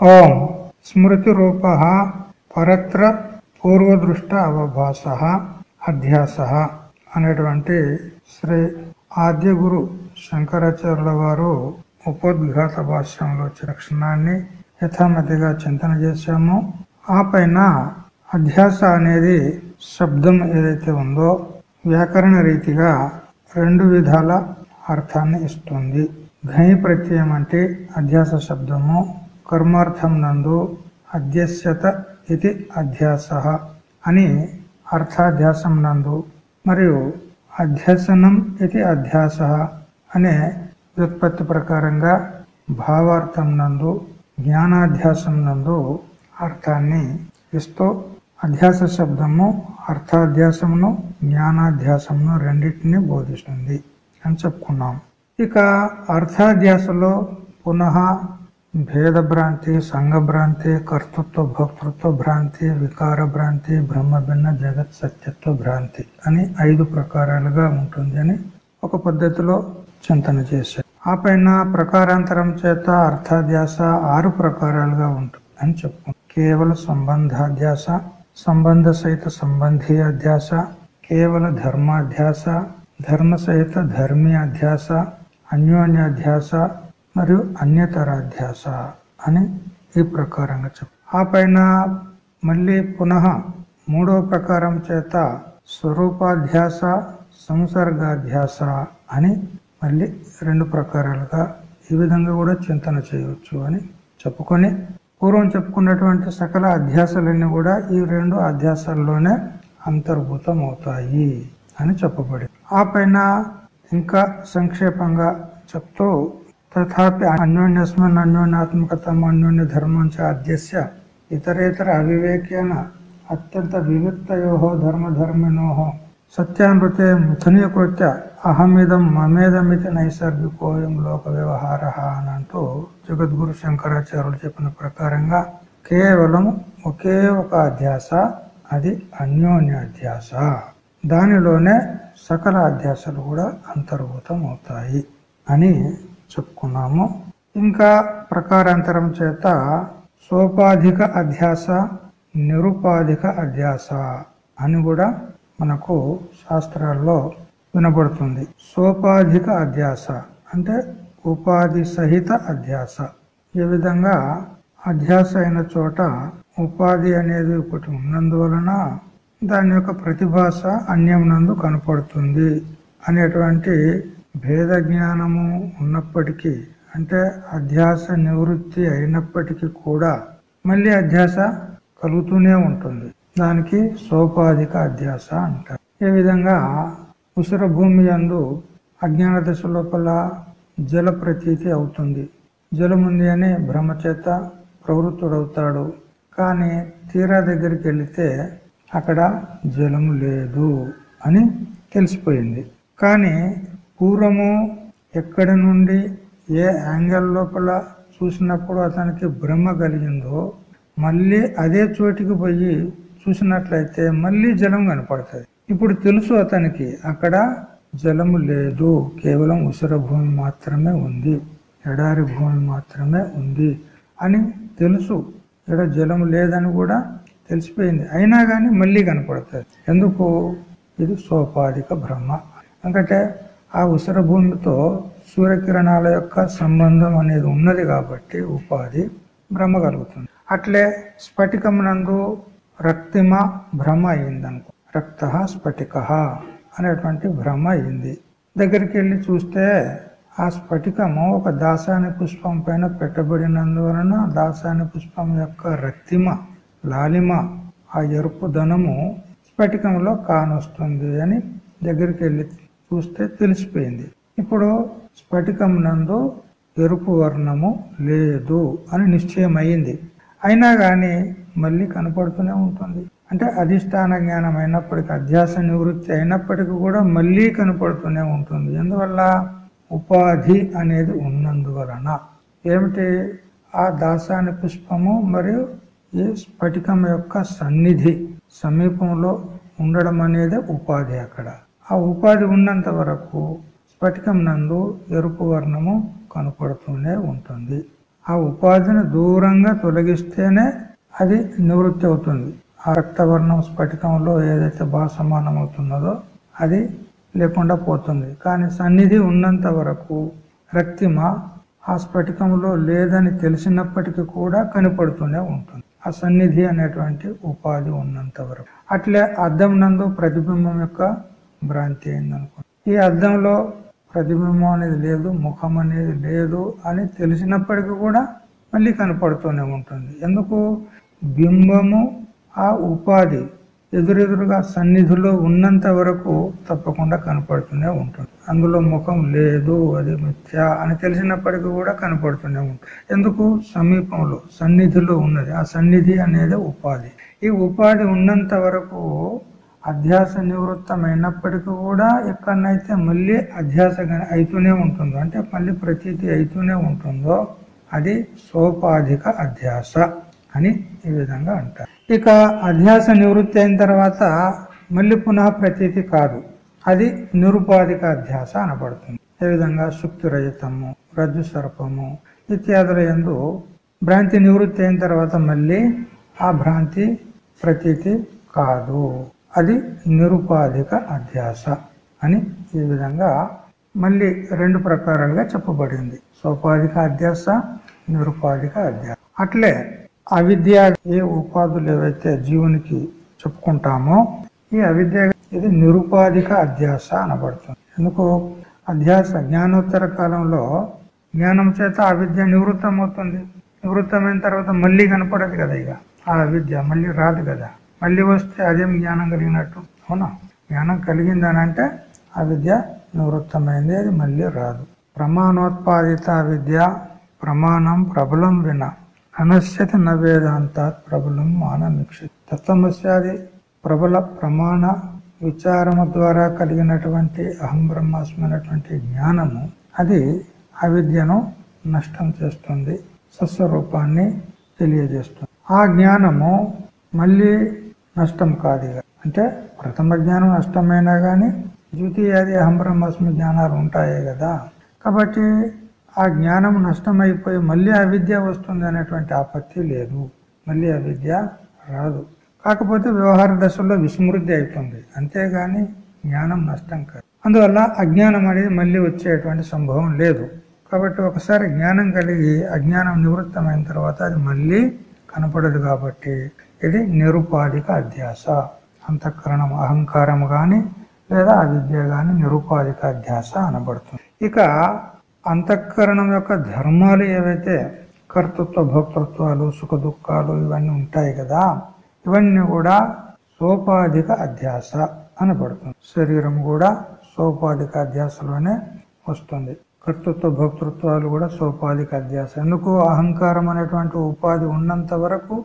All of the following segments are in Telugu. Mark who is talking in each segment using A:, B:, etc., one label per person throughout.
A: ఓం స్మృతి రూప పరత్ర పూర్వదృష్ట అవభాస అధ్యాస అనేటువంటి శ్రీ ఆద్య గురు శంకరాచార్యుల వారు ఉపోద్ఘాత భాష్యంలో వచ్చిన క్షణాన్ని యథామతిగా చింతన చేశాము. ఆ పైన అధ్యాస అనేది శబ్దం ఏదైతే ఉందో వ్యాకరణ రీతిగా రెండు విధాల అర్థాన్ని ఇస్తుంది. ఘై ప్రత్యయం అంటే అధ్యాస శబ్దము కర్మార్థం నందు అధ్యస్యత ఇది అధ్యాస అని అర్థాధ్యాసం నందు మరియు అధ్యసనం ఇది అధ్యాస అనే వ్యుత్పత్తి ప్రకారంగా భావార్థం నందు జ్ఞానాధ్యాసం నందు అర్థాన్ని ఇస్తూ అధ్యాస శబ్దము అర్థాధ్యాసమును జ్ఞానాధ్యాసమును రెండింటిని బోధిస్తుంది అని చెప్పుకున్నాం. ఇక అర్థాధ్యాసలో పునః భేద భ్రాంతి సంఘ భ్రాంతి కర్తృత్వ భోక్తృత్వ భ్రాంతి వికార భ్రాంతి బ్రహ్మభిన్న జగత్ సత్యత్వ భ్రాంతి అని ఐదు ప్రకారాలుగా ఉంటుంది అని ఒక పద్ధతిలో చింతన చేశారు. ఆ పైన ప్రకారాంతరం చేత అర్థాధ్యాస ఆరు ప్రకారాలుగా ఉంటుంది అని చెప్పుకుంటాం. కేవల సంబంధాధ్యాస సంబంధ సహిత సంబంధీ అధ్యాస కేవల ధర్మాధ్యాస ధర్మ సహిత ధర్మీ అధ్యాస అన్యోన్యాధ్యాస మరియు అన్యతరాధ్యాస అని ఈ ప్రకారంగా చెప్పు ఆ పైన మళ్ళీ పునః మూడవ ప్రకారం చేత స్వరూపాధ్యాస సంసర్గాధ్యాస అని మళ్ళీ రెండు ప్రకారాలుగా ఈ విధంగా కూడా చింతన చేయవచ్చు అని చెప్పుకొని పూర్వం చెప్పుకున్నటువంటి సకల అధ్యాసలన్నీ కూడా ఈ రెండు అధ్యాసాల్లోనే అంతర్భూతం అవుతాయి అని చెప్పబడి ఆ పైన ఇంకా సంక్షేపంగా చెప్తూ తథాపి అన్యోన్యస్మన్ అన్యోన్యాత్మకతం అన్యోన్య ధర్మం చ అధ్యస్య ఇతరేతర అవివేకేన అత్యంత వివిక్తయో ధర్మధర్మినో సత్యామృతే మిథునీకృత్య అహమిదం మమేదమితి నైసర్గికోయం లోక వ్యవహార అని అంటూ జగద్గురు శంకరాచార్యులు చెప్పిన ప్రకారంగా కేవలం ఒకే ఒక అధ్యాస అది అన్యోన్య అధ్యాస. దానిలోనే సకల అధ్యాసలు కూడా అంతర్భూతం అవుతాయి అని చెప్పుకున్నాము. ఇంకా ప్రకారాంతరం చేత సోపాధిక అధ్యాస నిరుపాధిక అధ్యాస అని కూడా మనకు శాస్త్రాల్లో వినబడుతుంది. సోపాధిక అధ్యాస అంటే ఉపాధి సహిత అధ్యాస. ఈ విధంగా అధ్యాస అయిన చోట ఉపాధి అనేది ఒకటి ఉన్నందువలన దాని యొక్క ప్రతిభాస అన్యం నందు కనపడుతుంది అనేటువంటి భేద జ్ఞానము ఉన్నప్పటికీ అంటే అధ్యాస నివృత్తి అయినప్పటికీ కూడా మళ్ళీ అధ్యాస కలుగుతూనే ఉంటుంది. దానికి సోపాధిక అధ్యాస అంటారు. ఈ విధంగా ఉసిర భూమి అందు అజ్ఞాన దశ లోపల జల ప్రతీతి అవుతుంది. జలముంది అని భ్రమచేత ప్రవృత్తుడవుతాడు. కానీ తీరా దగ్గరికి వెళితే అక్కడ జలము లేదు అని తెలిసిపోయింది. కానీ పూర్వము ఎక్కడి నుండి ఏ యాంగిల్ లోపల చూసినప్పుడు అతనికి భ్రమ కలిగిందో మళ్ళీ అదే చోటికి పోయి చూసినట్లయితే మళ్ళీ జలం కనపడుతుంది. ఇప్పుడు తెలుసు అతనికి అక్కడ జలము లేదు. కేవలం ఉసిర భూమి మాత్రమే ఉంది. ఎడారి భూమి మాత్రమే ఉంది అని తెలుసు. ఇక్కడ జలము లేదని కూడా తెలిసిపోయింది. అయినా కానీ మళ్ళీ కనపడుతుంది. ఎందుకు? ఇది సోపాధిక భ్రమ. ఎందుకంటే ఆ ఉసిర భూమితో సూర్యకిరణాల యొక్క సంబంధం అనేది ఉన్నది కాబట్టి ఉపాధి భ్రమ కలుగుతుంది. అట్లే స్ఫటికం నందు రక్తిమ భ్రమ అయింది అనుకో రక్త స్ఫటిక అనేటువంటి భ్రమ అయింది. దగ్గరికి వెళ్ళి చూస్తే ఆ స్ఫటికము ఒక దాసాని పుష్పం పైన పెట్టబడినందువలన దాసాని పుష్పం యొక్క రక్తిమ లాలిమ ఆ ఎరుపు ధనము స్ఫటికంలో కానొస్తుంది అని దగ్గరికి వెళ్ళి చూస్తే తెలిసిపోయింది. ఇప్పుడు స్ఫటికం నందు ఎరుపు వర్ణము లేదు అని నిశ్చయం అయింది అయినా గాని మళ్ళీ కనపడుతూనే ఉంటుంది. అంటే అధిష్టాన జ్ఞానం అయినప్పటికీ అధ్యాస నివృత్తి అయినప్పటికీ కూడా మళ్ళీ కనపడుతూనే ఉంటుంది. ఎందువల్ల? ఉపాధి అనేది ఉన్నందువలన. ఏమిటి? ఆ దాసాని పుష్పము మరియు ఈ స్ఫటికం యొక్క సన్నిధి సమీపంలో ఉండడం అనేది ఉపాధి అక్కడ. ఆ ఉపాధి ఉన్నంత వరకు స్ఫటికం నందు ఎరుపు వర్ణము కనపడుతూనే ఉంటుంది. ఆ ఉపాధిని దూరంగా తొలగిస్తేనే అది నివృత్తి అవుతుంది. ఆ రక్తవర్ణం స్ఫటికంలో ఏదైతే భాసమానం అవుతున్నదో అది లేకుండా పోతుంది. కానీ సన్నిధి ఉన్నంత వరకు రక్తిమ ఆ స్ఫటికంలో లేదని తెలిసినప్పటికీ కూడా కనపడుతూనే ఉంటుంది. ఆ సన్నిధి అనేటువంటి ఉపాధి ఉన్నంత వరకు. అట్లే అద్దం నందు ప్రతిబింబం యొక్క భ్రాంతి అయిందనుకో. ఈ అద్దంలో ప్రతిబింబం అనేది లేదు ముఖం అనేది లేదు అని తెలిసినప్పటికీ కూడా మళ్ళీ కనపడుతూనే ఉంటుంది. ఎందుకు? బింబము ఆ ఉపాధి ఎదురెదురుగా సన్నిధిలో ఉన్నంత వరకు తప్పకుండా కనపడుతూనే ఉంటుంది. అందులో ముఖం లేదు అది మిథ్య అని తెలిసినప్పటికీ కూడా కనపడుతూనే ఉంటుంది. ఎందుకు? సమీపంలో సన్నిధిలో ఉన్నది. ఆ సన్నిధి అనేది ఉపాధి. ఈ ఉపాధి ఉన్నంత వరకు అధ్యాస నివృత్తమైనప్పటికీ కూడా ఎక్కడనైతే మళ్ళీ అధ్యాస అయితూనే ఉంటుందో అంటే మళ్ళీ ప్రతీతి అయితూనే ఉంటుందో అది సోపాధిక అధ్యాస అని ఈ విధంగా అంటారు. ఇక అధ్యాస నివృత్తి అయిన తర్వాత మళ్ళీ పునః ప్రతీతి కాదు అది నిరుపాధిక అధ్యాస అనబడుతుంది. ఏ విధంగా? సుక్తి రజతము రజ్జు సర్పము ఇత్యాదుల ఎందు భ్రాంతి నివృత్తి అయిన తర్వాత మళ్ళీ ఆ భ్రాంతి ప్రతీతి కాదు. అది నిరుపాధిక అధ్యాస అని ఈ విధంగా మళ్ళీ రెండు ప్రకారాలుగా చెప్పబడింది. సోపాధిక అధ్యాస నిరుపాధిక అధ్యాస. అట్లే అవిద్య ఏ ఉపాధులు ఏవైతే జీవునికి చెప్పుకుంటామో ఈ అవిద్య ఇది నిరుపాధిక అధ్యాస అనబడుతుంది. ఎందుకు? అధ్యాస జ్ఞానోత్తర కాలంలో జ్ఞానం చేత అవిద్య నివృత్తం అవుతుంది నివృత్తమైన తర్వాత మళ్ళీ కనపడదు కదా ఇక. ఆ అవిద్య మళ్ళీ రాదు కదా. మళ్ళీ వస్తే అదేం జ్ఞానం కలిగినట్టు? అవునా? జ్ఞానం కలిగిందని అంటే ఆ విద్య నివృత్తమైంది అది మళ్ళీ రాదు. ప్రమాణోత్పాదిత విద్య ప్రమాణం ప్రబలం విన అనశ్యత నవేదాంతాత్ ప్రబలం మానమిక్ష తత్వమస్యాది ప్రబల ప్రమాణ విచారము ద్వారా కలిగినటువంటి అహం బ్రహ్మాస్మైనటువంటి జ్ఞానము అది అవిద్యను నష్టం చేస్తుంది సస్వరూపాన్ని తెలియజేస్తుంది. ఆ జ్ఞానము మళ్ళీ నష్టం కాదు అంటే ప్రథమ జ్ఞానం నష్టమైనా కానీ ద్వితీయాది అహం బ్రహ్మాస్మి జ్ఞానాలు ఉంటాయి కదా. కాబట్టి ఆ జ్ఞానం నష్టమైపోయి మళ్ళీ అవిద్య వస్తుంది అనేటువంటి ఆపత్తి లేదు. మళ్ళీ అవిద్య రాదు. కాకపోతే వ్యవహార దశలో విస్మృతి అవుతుంది. అంతేగాని జ్ఞానం నష్టం కాదు. అందువల్ల అజ్ఞానం అనేది మళ్ళీ వచ్చేటువంటి సంభవం లేదు. కాబట్టి ఒకసారి జ్ఞానం కలిగి అజ్ఞానం నివృత్తమైన తర్వాత అది మళ్ళీ కనపడదు కాబట్టి ఇది నిరుపాధిక అధ్యాస అంతఃకరణం అహంకారం కానీ లేదా అవిద్య కానీ నిరుపాధిక అధ్యాస అనబడుతుంది. ఇక అంతఃకరణం యొక్క ధర్మాలు ఏవైతే కర్తృత్వ భోక్తృత్వాలు సుఖ దుఃఖాలు ఇవన్నీ ఉంటాయి కదా ఇవన్నీ కూడా సోపాధిక అధ్యాస అనబడుతుంది. శరీరం కూడా సోపాధిక అధ్యాసలోనే వస్తుంది. కర్తృత్వ భోక్తృత్వాలు కూడా సోపాధిక అధ్యాస. ఎందుకు? అహంకారం అనేటువంటి ఉపాధి ఉన్నంత వరకు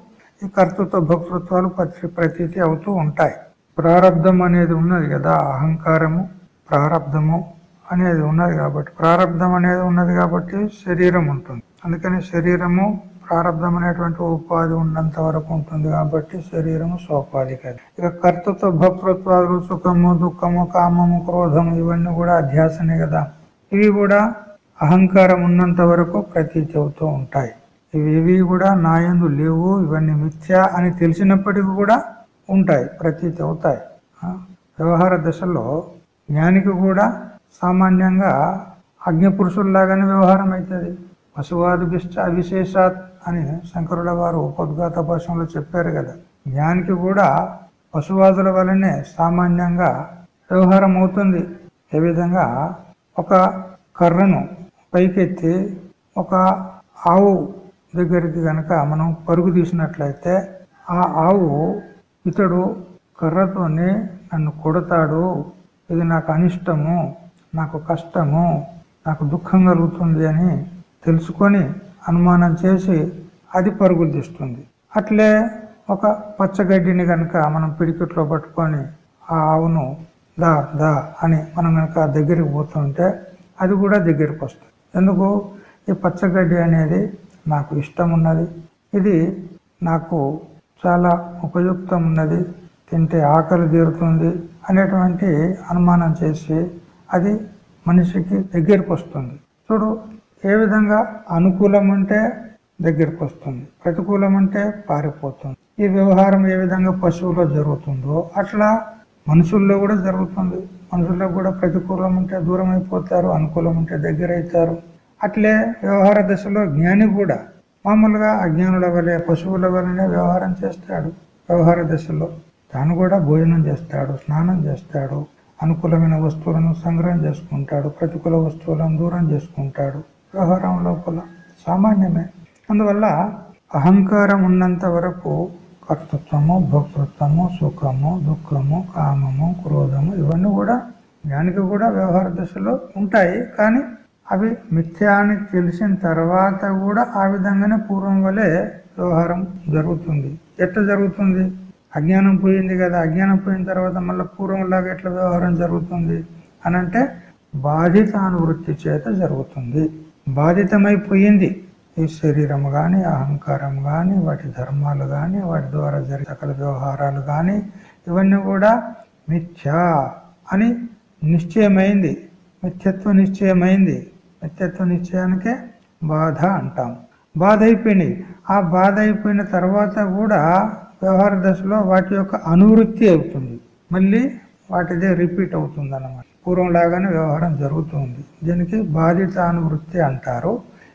A: ఈ కర్తృత్వ భోక్తృత్వాలు ప్రతీతి అవుతూ ఉంటాయి. ప్రారంధం అనేది ఉన్నది కదా అహంకారము ప్రారంధము అనేది ఉన్నది కాబట్టి ప్రారంధం అనేది ఉన్నది కాబట్టి శరీరం ఉంటుంది. అందుకని శరీరము ప్రారంధం అనేటువంటి ఉపాధి ఉన్నంత వరకు ఉంటుంది కాబట్టి శరీరము సోపాధికది ఇక కర్తృత్వ భక్తృత్వాలు సుఖము దుఃఖము కామము క్రోధము ఇవన్నీ కూడా అధ్యాసనే కదా. ఇవి కూడా అహంకారం ఉన్నంత వరకు ప్రతీతి అవుతూ ఉంటాయి. ఇవి కూడా నాయందు లేవు. ఇవన్నీ మిథ్య అని తెలిసినప్పటికీ కూడా ఉంటాయి ప్రతీతి అవుతాయి. వ్యవహార దశలో జ్ఞానికి కూడా సామాన్యంగా అగ్నిపురుషుల్లాగానే వ్యవహారం అవుతుంది. పశువాదిభిష్ట అవిశేషాత్ అని శంకరుల వారు ఉపద్ఘాత భాషలో చెప్పారు కదా. జ్ఞానికి కూడా పశువాదుల వలనే సామాన్యంగా వ్యవహారం అవుతుంది. ఏ విధంగా? ఒక కర్రను పైకెత్తి ఒక ఆవు దగ్గరికి గనక మనం పరుగు తీసినట్లయితే ఆ ఆవు ఇతడు కర్రతోని నన్ను కొడతాడు. ఇది నాకు అనిష్టము నాకు కష్టము నాకు దుఃఖం కలుగుతుంది అని తెలుసుకొని అనుమానం చేసి అది పరుగులు తీస్తుంది. అట్లే ఒక పచ్చగడ్డిని గనక మనం పిడికిట్లో పట్టుకొని ఆ ఆవును దా దా అని మనం కనుక దగ్గరికి పోతుంటే అది కూడా దగ్గరికి వస్తుంది. ఎందుకు? ఈ పచ్చగడ్డి అనేది నాకు ఇష్టం ఉన్నది ఇది నాకు చాలా ఉపయుక్తం ఉన్నది తింటే ఆకలి తీరుతుంది అనేటువంటి అనుమానం చేసి అది మనిషికి దగ్గరికి వస్తుంది చూడు ఏ విధంగా అనుకూలం ఉంటే దగ్గరికి వస్తుంది ప్రతికూలం అంటే పారిపోతుంది. ఈ వ్యవహారం ఏ విధంగా పశువులో జరుగుతుందో అట్లా మనుషుల్లో కూడా జరుగుతుంది. మనుషుల్లో కూడా ప్రతికూలం ఉంటే దూరం అయిపోతారు అనుకూలం ఉంటే దగ్గర అవుతారు అట్లే వ్యవహార దశలో జ్ఞాని కూడా మామూలుగా అజ్ఞానుల వలె పశువుల వలనే వ్యవహారం చేస్తాడు వ్యవహార దశలో. తాను కూడా భోజనం చేస్తాడు స్నానం చేస్తాడు అనుకూలమైన వస్తువులను సంగ్రహం చేసుకుంటాడు ప్రతికూల వస్తువులను దూరం చేసుకుంటాడు వ్యవహారం లోపల. సామాన్యమే. అందువల్ల అహంకారం ఉన్నంత వరకు కర్తృత్వము భోక్తృత్వము సుఖము దుఃఖము కామము క్రోధము ఇవన్నీ కూడా జ్ఞానికి కూడా వ్యవహార దశలో ఉంటాయి. కానీ అవి మిథ్యా అని తెలిసిన తర్వాత కూడా ఆ విధంగానే పూర్వం వలె వ్యవహారం జరుగుతుంది. ఎట్లా జరుగుతుంది? అజ్ఞానం పోయింది కదా అజ్ఞానం పోయిన తర్వాత మళ్ళీ పూర్వంలాగా ఎట్లా వ్యవహారం జరుగుతుంది? అనంటే బాధితానువృత్తి చేత జరుగుతుంది. బాధితమైపోయింది. ఈ శరీరం కానీ అహంకారం కానీ వాటి ధర్మాలు కానీ వాటి ద్వారా జరిగే సకల వ్యవహారాలు కానీ ఇవన్నీ కూడా మిథ్యా అని నిశ్చయమైంది. మిథ్యత్వ నిశ్చయమైంది. నిత్యత్వ నిశ్చయానికే బాధ అంటాం. బాధ అయిపోయినాయి ఆ బాధ అయిపోయిన తర్వాత కూడా వ్యవహార దశలో వాటి యొక్క అనువృత్తి అవుతుంది. మళ్ళీ వాటిదే రిపీట్ అవుతుంది అన్నమాట పూర్వం లాగానే వ్యవహారం జరుగుతుంది. దీనికి బాధితానువృత్తి అంటారు.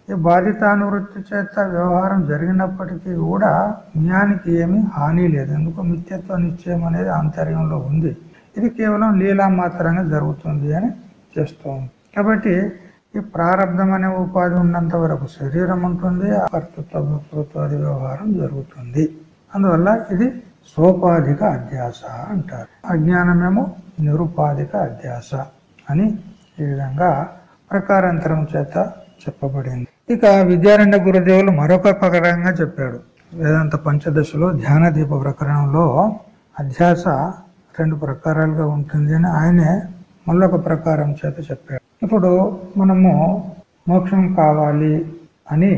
A: ఈ బాధితానువృత్తి చేత వ్యవహారం జరిగినప్పటికీ కూడా జ్ఞానికి ఏమీ హాని లేదు. ఎందుకు? నిత్యత్వ నిశ్చయం అనేది ఆంతర్యంలో ఉంది. ఇది కేవలం లీలా మాత్రంగా జరుగుతుంది అని చేస్తూ కాబట్టి ఈ ప్రారంధం అనే ఉపాధి ఉన్నంత వరకు శరీరం ఉంటుంది కర్తృత్వ భక్తృత్వాది వ్యవహారం జరుగుతుంది. అందువల్ల ఇది సోపాధిక అధ్యాస అంటారు. అజ్ఞానమేమో నిరుపాధిక అధ్యాస అని ఈ విధంగా ప్రకారాంతరం చేత చెప్పబడింది. ఇక విద్యారణ్య గురుదేవులు మరొక ప్రకారంగా చెప్పాడు. వేదాంత పంచదశలో ధ్యాన దీప ప్రకరణంలో అధ్యాస రెండు ప్రకారాలుగా ఉంటుంది అని ఆయనే మళ్ళొక ప్రకారం చేత చెప్పాడు. ఇప్పుడు మనము మోక్షం కావాలి అని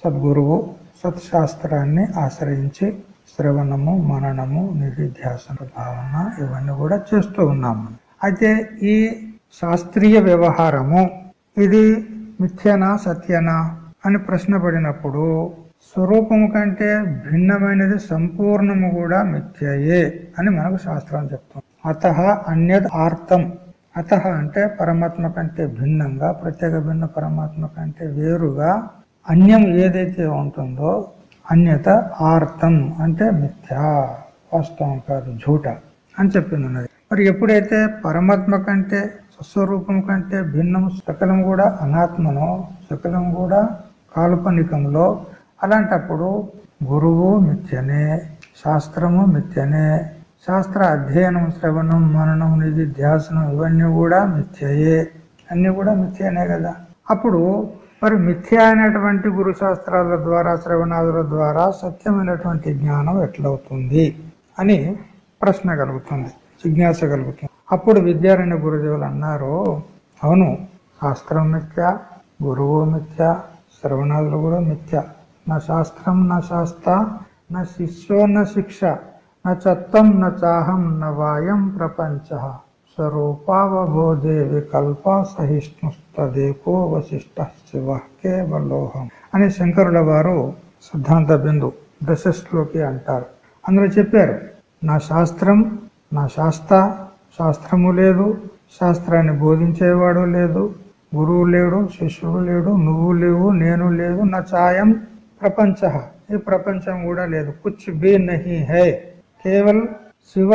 A: సద్గురువు సత్శాస్త్రాన్ని ఆశ్రయించి శ్రవణము మననము నిధిధ్యాసన భావన ఇవన్నీ కూడా చేస్తూ ఉన్నాము. అయితే ఈ శాస్త్రీయ వ్యవహారము ఇది మిథ్యనా సత్యనా అని ప్రశ్న పడినప్పుడు స్వరూపము కంటే భిన్నమైనది సంపూర్ణము కూడా మిథ్యయే అని మనకు శాస్త్రం చెప్తాం అత అన్యద్ ఆర్తం అత అంటే పరమాత్మ కంటే భిన్నంగా ప్రత్యేక భిన్న పరమాత్మ కంటే వేరుగా అన్యం ఏదైతే ఉంటుందో అన్యత ఆర్తం అంటే మిథ్యా వాస్తవం కాదు ఝూట అని చెప్పింది మరి ఎప్పుడైతే పరమాత్మ కంటే స్వస్వరూపం కంటే భిన్నం సకలం కూడా అనాత్మనో సకలం కూడా కాల్పనికంలో అలాంటప్పుడు గురువు మిథ్యనే శాస్త్రము మిథ్యనే శాస్త్ర అధ్యయనం శ్రవణం మననం నిధి ధ్యాసనం ఇవన్నీ కూడా మిథ్యయే. అన్నీ కూడా మిథ్యనే కదా. అప్పుడు మరి మిథ్య అయినటువంటి గురు శాస్త్రాల ద్వారా శ్రవణాదుల ద్వారా సత్యమైనటువంటి జ్ఞానం ఎట్లవుతుంది అని ప్రశ్న కలుగుతుంది జిజ్ఞాస కలుగుతుంది. అప్పుడు విద్యారాయణ గురుదేవులు అన్నారు అవును శాస్త్రం మిథ్య గురువు మిథ్య శ్రవణాదులు కూడా మిథ్య. నా శాస్త్రం నా శాస్త్ర నా శిష్యో నా శిక్ష. నా చత్తం నా చాహం వాయం ప్రపంచ స్వరూపావబోధే వికల్ప సహిష్ణుస్తదేకో వశిష్ట శివ కేవలోహం అని శంకరుల వారు సిద్ధాంత బిందు దశశ్లోకి అంటారు. అందులో చెప్పారు నా శాస్త్రం నా శాస్త్ర శాస్త్రము లేదు శాస్త్రాన్ని బోధించేవాడు లేదు గురువు లేడు శిష్యుడు లేడు నువ్వు లేవు నేను లేదు నా ఛాయం ప్రపంచ. ఈ ప్రపంచం కూడా లేదు. కుచ్ బి నహి హై. కేవలం శివ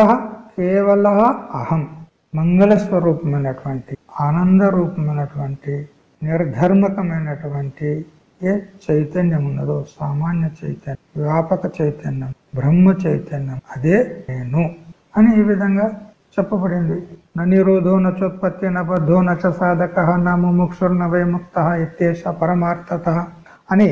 A: కేవల అహం. మంగళస్వరూపమైనటువంటి ఆనందరూపమైనటువంటి నిర్ధర్మకమైనటువంటి ఏ చైతన్యం ఉన్నదో సామాన్య చైతన్యం వ్యాపక చైతన్యం బ్రహ్మ చైతన్యం అదే నేను అని ఈ విధంగా చెప్పబడింది. నిరోధో నచోత్పత్తి నబద్ధో నచ సాధక నా ముముక్షుర్ వైముక్త ఇత్యేష పరమార్థత అని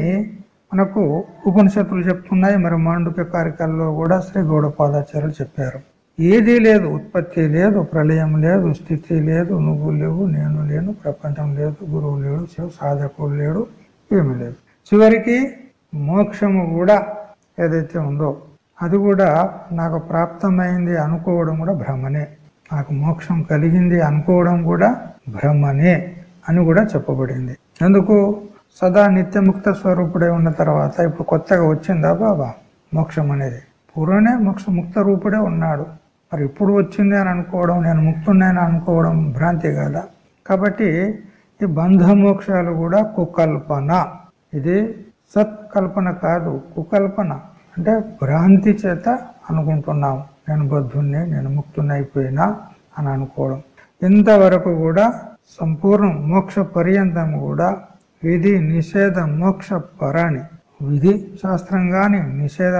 A: మనకు ఉపనిషత్తులు చెప్తున్నాయి మరి మాండుక్య కార్యక్రమంలో కూడా శ్రీ గౌడపాదాచార్యులు చెప్పారు. ఏదీ లేదు ఉత్పత్తి లేదు ప్రళయం లేదు స్థితి లేదు నువ్వు లేవు నేను లేను ప్రపంచం లేదు గురువు లేడు శివ సాధకుడు లేడు ఏమి లేదు. చివరికి మోక్షము కూడా ఏదైతే ఉందో అది కూడా నాకు ప్రాప్తమైంది అనుకోవడం కూడా భ్రమనే. నాకు మోక్షం కలిగింది అనుకోవడం కూడా భ్రమనే అని కూడా చెప్పబడింది. ఎందుకు? సదా నిత్యముక్త స్వరూపుడే ఉన్న తర్వాత ఇప్పుడు కొత్తగా వచ్చిందా బాబా? మోక్షం అనేది. పూర్వనే మోక్ష ముక్త రూపుడే ఉన్నాడు. మరి ఇప్పుడు వచ్చింది అని అనుకోవడం నేను ముక్తున్నాయని అనుకోవడం భ్రాంతి కదా? కాబట్టి ఈ బంధ మోక్షాలు కూడా కుకల్పన. ఇది సత్కల్పన కాదు కుకల్పన. అంటే భ్రాంతి చేత అనుకుంటున్నాం. నేను బద్ధుణ్ణి నేను ముక్తున్నైపోయినా అని అనుకోవడం. ఇంతవరకు కూడా సంపూర్ణ మోక్ష పర్యంతం కూడా విధి నిషేధ మోక్ష పరాణి. విధి శాస్త్రం గాని నిషేధ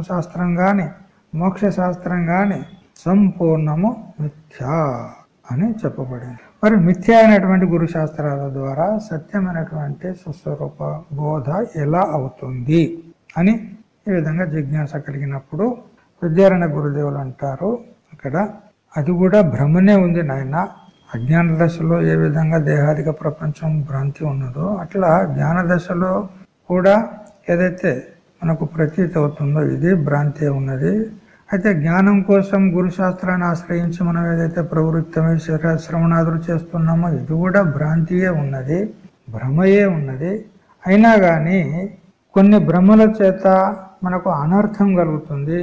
A: శాస్త్రం గాని మోక్ష శాస్త్రం గాని సంపూర్ణము మిథ్యా అని చెప్పబడింది. మరి మిథ్య అయినటువంటి గురు శాస్త్రాల ద్వారా సత్యమైనటువంటి సుస్వరూప బోధ ఎలా అవుతుంది అని ఈ విధంగా జిజ్ఞాస కలిగినప్పుడు విద్యారణ్య గురుదేవులు అంటారు. అక్కడ అది కూడా భ్రమనే ఉంది నాయన అజ్ఞాన దశలో ఏ విధంగా దేహాదిక ప్రపంచం భ్రాంతి ఉన్నదో అట్లా జ్ఞాన దశలో కూడా ఏదైతే మనకు ప్రతీతి అవుతుందో ఇది భ్రాంతి ఉన్నది. అయితే జ్ఞానం కోసం గురు శాస్త్రాన్ని ఆశ్రయించి మనం ఏదైతే ప్రవృత్తమై శ్రవణాదులు చేస్తున్నామో ఇది కూడా భ్రాంతియే ఉన్నది భ్రమయే ఉన్నది. అయినా కానీ కొన్ని భ్రమల చేత మనకు అనర్థం కలుగుతుంది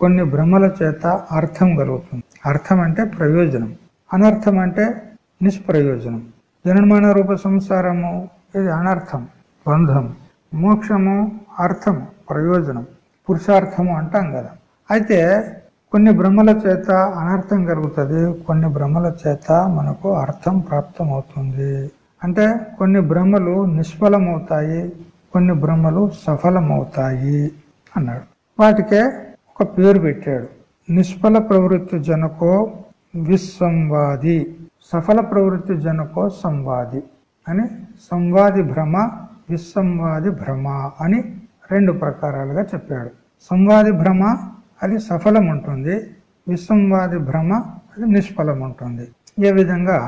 A: కొన్ని భ్రమల చేత అర్థం కలుగుతుంది. అర్థం అంటే ప్రయోజనం. అనర్థం అంటే నిష్ప్రయోజనం. జనమాన రూప సంసారము ఇది అనర్థం బంధం. మోక్షము అర్థము ప్రయోజనం. పురుషార్థము అంటాం కదా. అయితే కొన్ని భ్రమల చేత అనర్థం కలుగుతుంది కొన్ని భ్రమల చేత మనకు అర్థం ప్రాప్తం అవుతుంది అంటే కొన్ని భ్రమలు నిష్ఫలమవుతాయి కొన్ని భ్రమలు సఫలమవుతాయి అన్నాడు. వాటికే ఒక పేరు పెట్టాడు. నిష్ఫల ప్రవృత్తి జనకో విస్సంవాది సఫల ప్రవృత్తి జనకో సంవాది అని సంవాది భ్రమ విస్సంవాది భ్రమ అని రెండు ప్రకారాలుగా చెప్పాడు. సంవాది భ్రమ అది సఫలం ఉంటుంది విస్సంవాది భ్రమ అది నిష్ఫలం ఉంటుంది ఏ విధంగా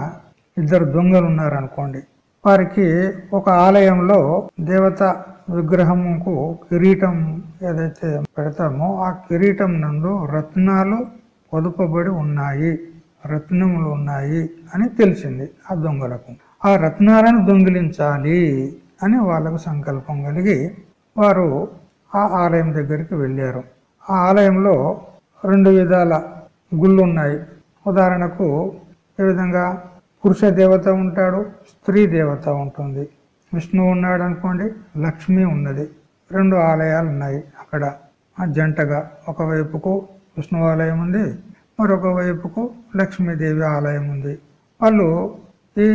A: ఇద్దరు దొంగలు ఉన్నారనుకోండి వారికి ఒక ఆలయంలో దేవత విగ్రహంకు కిరీటం ఏదైతే పెడతామో ఆ కిరీటం నందు రత్నాలు పొదుపబడి ఉన్నాయి. రత్నములు ఉన్నాయి అని తెలిసింది ఆ దొంగలకు. ఆ రత్నాలను దొంగిలించాలి అని వాళ్ళకు సంకల్పం కలిగి వారు ఆ ఆలయం దగ్గరికి వెళ్ళారు. ఆ ఆలయంలో రెండు విధాల గుళ్ళు ఉన్నాయి. ఉదాహరణకు ఏ విధంగా పురుష దేవత ఉంటాడు స్త్రీ దేవత ఉంటుంది. విష్ణువు ఉన్నాడు అనుకోండి లక్ష్మి ఉన్నది. రెండు ఆలయాలు ఉన్నాయి అక్కడ. ఆ జంటగా ఒకవైపుకు విష్ణు ఆలయం ఉంది మరొక వైపుకు లక్ష్మీదేవి ఆలయం ఉంది. వాళ్ళు ఈ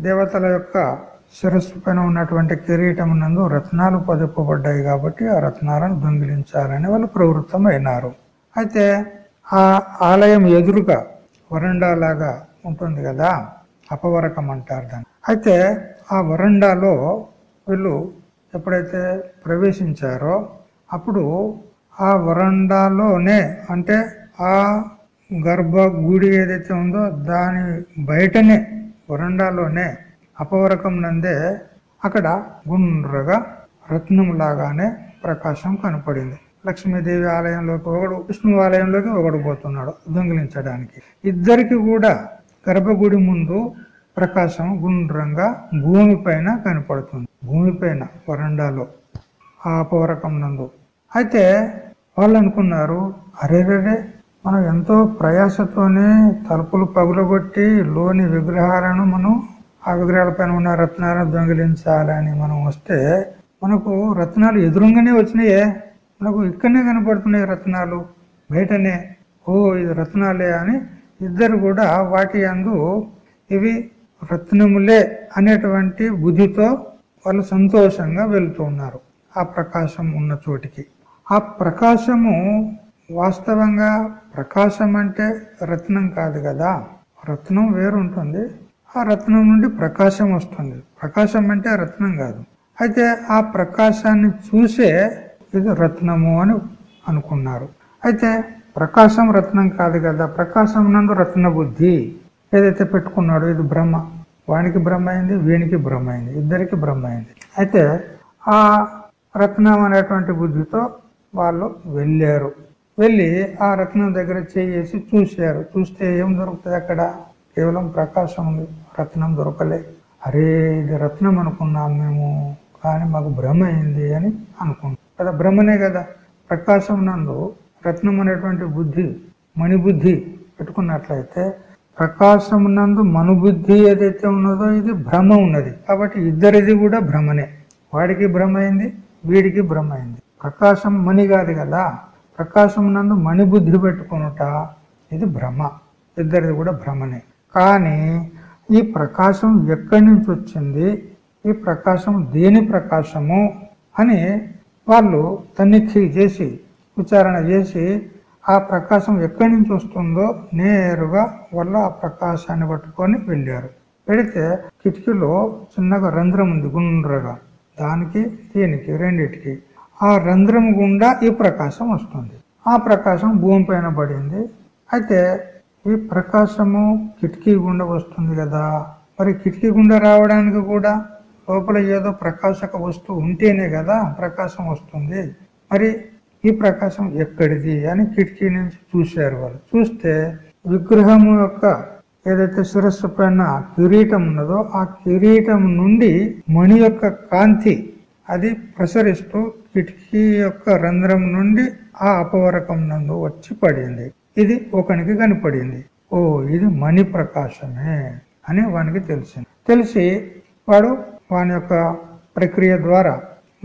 A: దేవతల యొక్క శిరస్సు పైన ఉన్నటువంటి కిరీటం నందు రత్నాలు పొదుపబడ్డాయి కాబట్టి ఆ రత్నాలను దొంగిలించాలని వాళ్ళు ప్రవృత్తం అయినారు అయితే ఆ ఆలయం ఎదురుగా వరండా లాగా ఉంటుంది కదా అపవరకం అంటారు దాన్ని. అయితే ఆ వరండాలో వీళ్ళు ఎప్పుడైతే ప్రవేశించారో అప్పుడు ఆ వరండాలోనే అంటే ఆ గర్భ గుడి ఏదైతే ఉందో దాని బయటనే వరండాలోనే అపవరకం నందే అక్కడ గుండ్రగా రత్నం లాగానే ప్రకాశం కనపడింది. లక్ష్మీదేవి ఆలయంలోకి ఒకడు విష్ణు ఆలయంలోకి ఒకడు పోతున్నాడు దొంగిలించడానికి. ఇద్దరికి కూడా గర్భగుడి ముందు ప్రకాశం గుండ్రంగా భూమి పైన కనపడుతుంది. భూమి పైన వరండాలో ఆ అపవరకం నందు. అయితే వాళ్ళు అనుకున్నారు అరేరే మనం ఎంతో ప్రయాసతోనే తలుపులు పగులగొట్టి లోని విగ్రహాలను మనం ఆ విగ్రహాల పైన ఉన్న రత్నాలను దొంగిలించాలని మనం వస్తే మనకు రత్నాలు ఎదురుగానే వచ్చినాయే. మనకు ఇక్కడనే కనపడుతున్నాయి రత్నాలు. బయటనే ఓ ఇది రత్నాలే అని ఇద్దరు కూడా వాటి అందు ఇవి రత్నములే అనేటువంటి బుద్ధితో వాళ్ళు సంతోషంగా వెళుతూ ఉన్నారు. ఆ ప్రకాశం ఉన్న చోటికి. ఆ ప్రకాశము వాస్తవంగా ప్రకాశం అంటే రత్నం కాదు కదా? రత్నం వేరుంటుంది. ఆ రత్నం నుండి ప్రకాశం వస్తుంది. ప్రకాశం అంటే రత్నం కాదు. అయితే ఆ ప్రకాశాన్ని చూసే ఇది రత్నము అని అనుకున్నారు. అయితే ప్రకాశం రత్నం కాదు కదా? ప్రకాశం నందు రత్న బుద్ధి ఏదైతే పెట్టుకున్నాడో ఇది బ్రహ్మ. వానికి బ్రహ్మ అయింది వీనికి బ్రహ్మ అయింది ఇద్దరికి బ్రహ్మ అయింది. అయితే ఆ రత్నం అనేటువంటి బుద్ధితో వాళ్ళు వెళ్ళారు. వెళ్ళి ఆ రత్నం దగ్గర చేసి చూశారు. చూస్తే ఏం దొరుకుతుంది అక్కడ? కేవలం ప్రకాశం ఉంది. రత్నం దొరకలే. అరే ఇది రత్నం అనుకున్నాం మేము. కానీ మాకు భ్రమ అయింది అని అనుకుంటాం కదా భ్రమనే కదా. ప్రకాశం నందు రత్నం అనేటువంటి బుద్ధి మణిబుద్ధి పెట్టుకున్నట్లయితే ప్రకాశం నందు మనుబుద్ధి ఏదైతే ఉన్నదో ఇది భ్రమ ఉన్నది. కాబట్టి ఇద్దరిది కూడా భ్రమనే. వాడికి భ్రమ అయింది వీడికి భ్రమ అయింది. ప్రకాశం మణి కాదు కదా. ప్రకాశం నందు మణిబుద్ధి పెట్టుకునుట ఇది భ్రమ. ఇద్దరిది కూడా భ్రమనే. కానీ ఈ ప్రకాశం ఎక్కడి నుంచి వచ్చింది? ఈ ప్రకాశం దేని ప్రకాశము? అని వాళ్ళు తనిఖీ చేసి విచారణ చేసి ఆ ప్రకాశం ఎక్కడి నుంచి వస్తుందో నేరుగా వాళ్ళు ఆ ప్రకాశాన్ని పట్టుకొని వెళ్ళారు. పెడితే కిటికీలో చిన్నగా రంధ్రం ఉంది గుండ్రగా. దానికి దీనికి రెండిటికి. ఆ రంధ్రం గుండా ఈ ప్రకాశం వస్తుంది. ఆ ప్రకాశం భూమి పైన పడింది. అయితే ఈ ప్రకాశము కిటికీ గుండా వస్తుంది కదా. మరి కిటికీ గుండా రావడానికి కూడా లోపల ఏదో ప్రకాశక వస్తువు ఉంటేనే కదా ప్రకాశం వస్తుంది. మరి ఈ ప్రకాశం ఎక్కడిది అని కిటికీ నుంచి చూశారు వాళ్ళు. చూస్తే విగ్రహము యొక్క ఏదైతే శిరస్సు పైన కిరీటం ఉన్నదో ఆ కిరీటం నుండి మణి యొక్క కాంతి అది ప్రసరిస్తూ కిటికీ యొక్క రంధ్రం నుండి ఆ అపవరకం నందు వచ్చి పడింది. ఇది ఒకనికి కనపడింది. ఓ ఇది మణి ప్రకాశమే అని వానికి తెలిసింది. తెలిసి వాడు వాని యొక్క ప్రక్రియ ద్వారా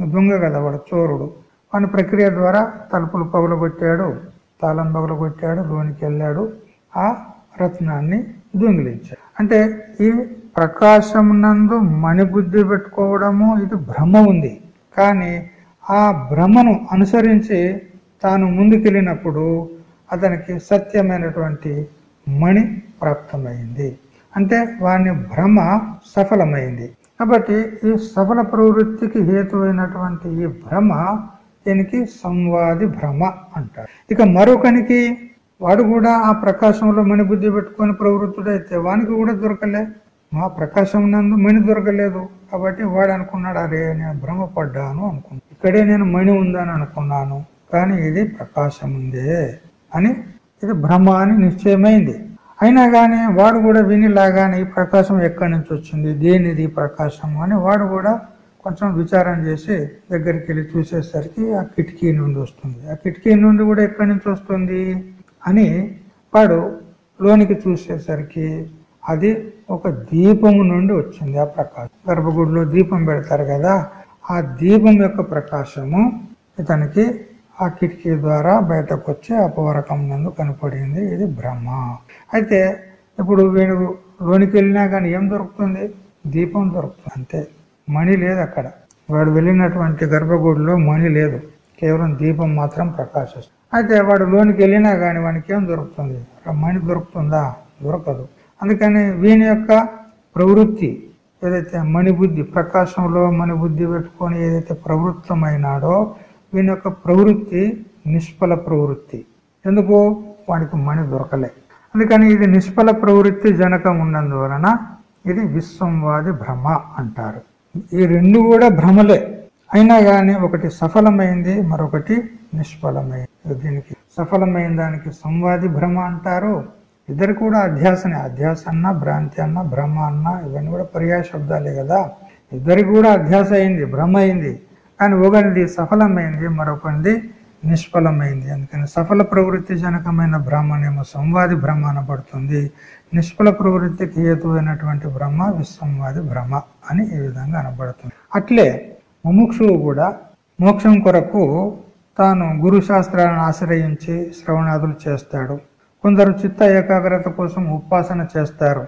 A: దొంగ కదా వాడు చోరుడు. వాని ప్రక్రియ ద్వారా తలుపులు పగలగొట్టాడు తాళం పగలగొట్టాడు లోనికి వెళ్ళాడు. ఆ రత్నాన్ని దొంగిలించాడు. అంటే ఈ ప్రకాశం నందు మణిబుద్ధి పెట్టుకోవడము ఇది భ్రమ ఉంది. కానీ ఆ భ్రమను అనుసరించి తాను ముందుకెళ్ళినప్పుడు అతనికి సత్యమైనటువంటి మణి ప్రాప్తమైంది. అంటే వాని భ్రమ సఫలమైంది. కాబట్టి ఈ సఫల ప్రవృత్తికి హేతువైనటువంటి ఈ భ్రమ దీనికి సంవాది భ్రమ అంటారు. ఇక మరొకనికి వాడు కూడా ఆ ప్రకాశంలో మణి బుద్ధి పెట్టుకొని ప్రవృత్తుడైతే వానికి కూడా దొరకలే. మా ప్రకాశం నందు మణి దొరకలేదు. కాబట్టి వాడు అనుకున్నాడు అరే నేను భ్రమపడ్డాను అనుకున్నాను ఇక్కడే నేను మణి ఉందని అనుకున్నాను. కానీ ఇది ప్రకాశం ఉందే అని ఇది భ్రమ అని నిశ్చయమైంది. అయినా కానీ వాడు కూడా వినిలాగానే ఈ ప్రకాశం ఎక్కడి నుంచి వచ్చింది? దేనిది ప్రకాశం అని వాడు కూడా కొంచెం విచారం చేసి దగ్గరికి వెళ్ళి చూసేసరికి ఆ కిటికీ నుండి వస్తుంది. ఆ కిటికీ నుండి కూడా ఎక్కడి నుంచి వస్తుంది? అని వాడు లోనికి చూసేసరికి అది ఒక దీపము నుండి వచ్చింది ఆ ప్రకాశం. గర్భగుడిలో దీపం పెడతారు కదా ఆ దీపం యొక్క ప్రకాశము ఇతనికి ఆ కిటికీ ద్వారా బయటకు వచ్చి అపవరకం నందు కనపడింది. ఇది బ్రహ్మ. అయితే ఇప్పుడు వీడు లోనికి వెళ్ళినా కానీ ఏం దొరుకుతుంది? దీపం దొరుకుతుంది. అంతే. మణి లేదు అక్కడ. వాడు వెళ్ళినటువంటి గర్భగుడిలో మణి లేదు. కేవలం దీపం మాత్రం ప్రకాశిస్తుంది. అయితే వాడు లోనికి వెళ్ళినా కానీ వానికి ఏం దొరుకుతుంది? మణి దొరుకుతుందా? దొరకదు. అందుకని వీని యొక్క ప్రవృత్తి ఏదైతే మణిబుద్ధి ప్రకాశంలో మణిబుద్ధి పెట్టుకొని ఏదైతే ప్రవృత్తమైనాడో వీని యొక్క ప్రవృత్తి నిష్ఫల ప్రవృత్తి. ఎందుకు? వాడికి మణి దొరకలే. అందుకని ఇది నిష్ఫల ప్రవృత్తి జనకం ఉన్నందువలన ఇది విశ్వంవాది భ్రమ అంటారు. ఈ రెండు కూడా భ్రమలే. అయినా కానీ ఒకటి సఫలమైంది మరొకటి నిష్ఫలమైంది. దీనికి సఫలమైన దానికి సంవాది భ్రమ అంటారు. ఇద్దరు కూడా అధ్యాసనే. అధ్యాస అన్న భ్రాంతి అన్న బ్రహ్మ అన్న ఇవన్నీ కూడా పర్యాయ శబ్దాలే కదా. ఇద్దరికి కూడా అధ్యాస అయింది భ్రమ అయింది. కానీ ఒకరిది సఫలమైంది మరొకరిది నిష్ఫలమైంది. అందుకని సఫల ప్రవృత్తి జనకమైన బ్రహ్మనేమో సంవాది భ్రమ అనబడుతుంది. నిష్ఫల ప్రవృత్తికి హేతువైనటువంటి భ్రమ విశ్వంవాది భ్రమ అని ఈ విధంగా అనబడుతుంది. అట్లే ముముక్షువు కూడా మోక్షం కొరకు తాను గురు శాస్త్రాలను ఆశ్రయించి శ్రవణాదులు చేస్తాడు. కొందరు చిత్త ఏకాగ్రత కోసం ఉపాసన చేస్తారు.